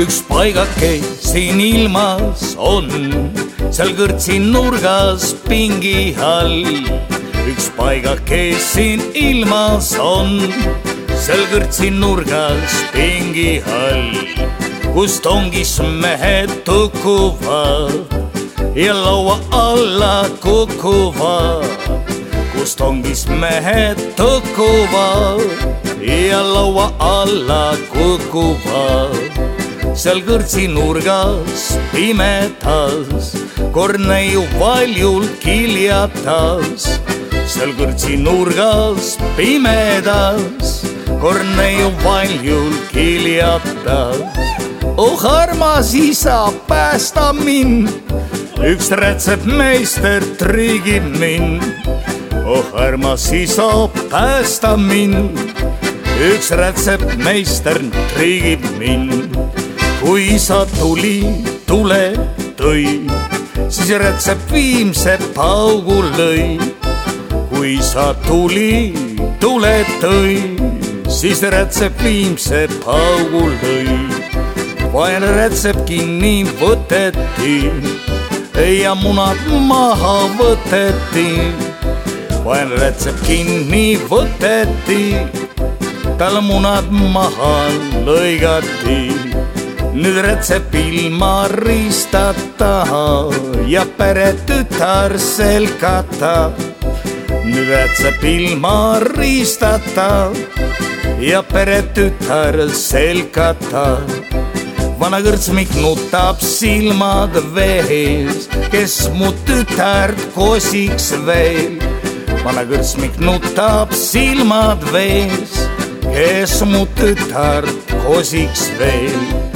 üks paigake siin ilmas on, seal kõrtsi nurgas pingi all. üks paigake siin ilmas on, seal kõrtsi nurgas pingi all, kus tongis mehed tukuvad ja laua alla kukuvad, kus tongis mehed tukuvad ja laua alla kukuvad seal kõrtsi nurgas pimedas, kord neiu valjult kiljatas. seal kõrtsi nurgas pimedas, kord neiu valjult kiljatas. oh armas isa, päästa mind, üks rätsepmeister triigib mind. Oh armas isa, päästa mind üks rätsepmeister triigib mind kui isa tuli, tule tõi, siis rätsep viimse paugu lõi. kui isa tuli, tule tõi, siis rätsep viimse paugu lõi. vaene rätsep kinni võteti ja munad maha võteti. Vaene rätsep kinni võteti, tal munad maha lõigati nüüd rätsep ilma riistata ja peretütar selgata. nüüd rätsep ilma riistata ja peretütar selgata. vana kõrtsmik nutab silmad vees, kes mu tütart kosiks veel. Vana kõrtsmik nutab silmad vees, kes mu tütart kosiks veel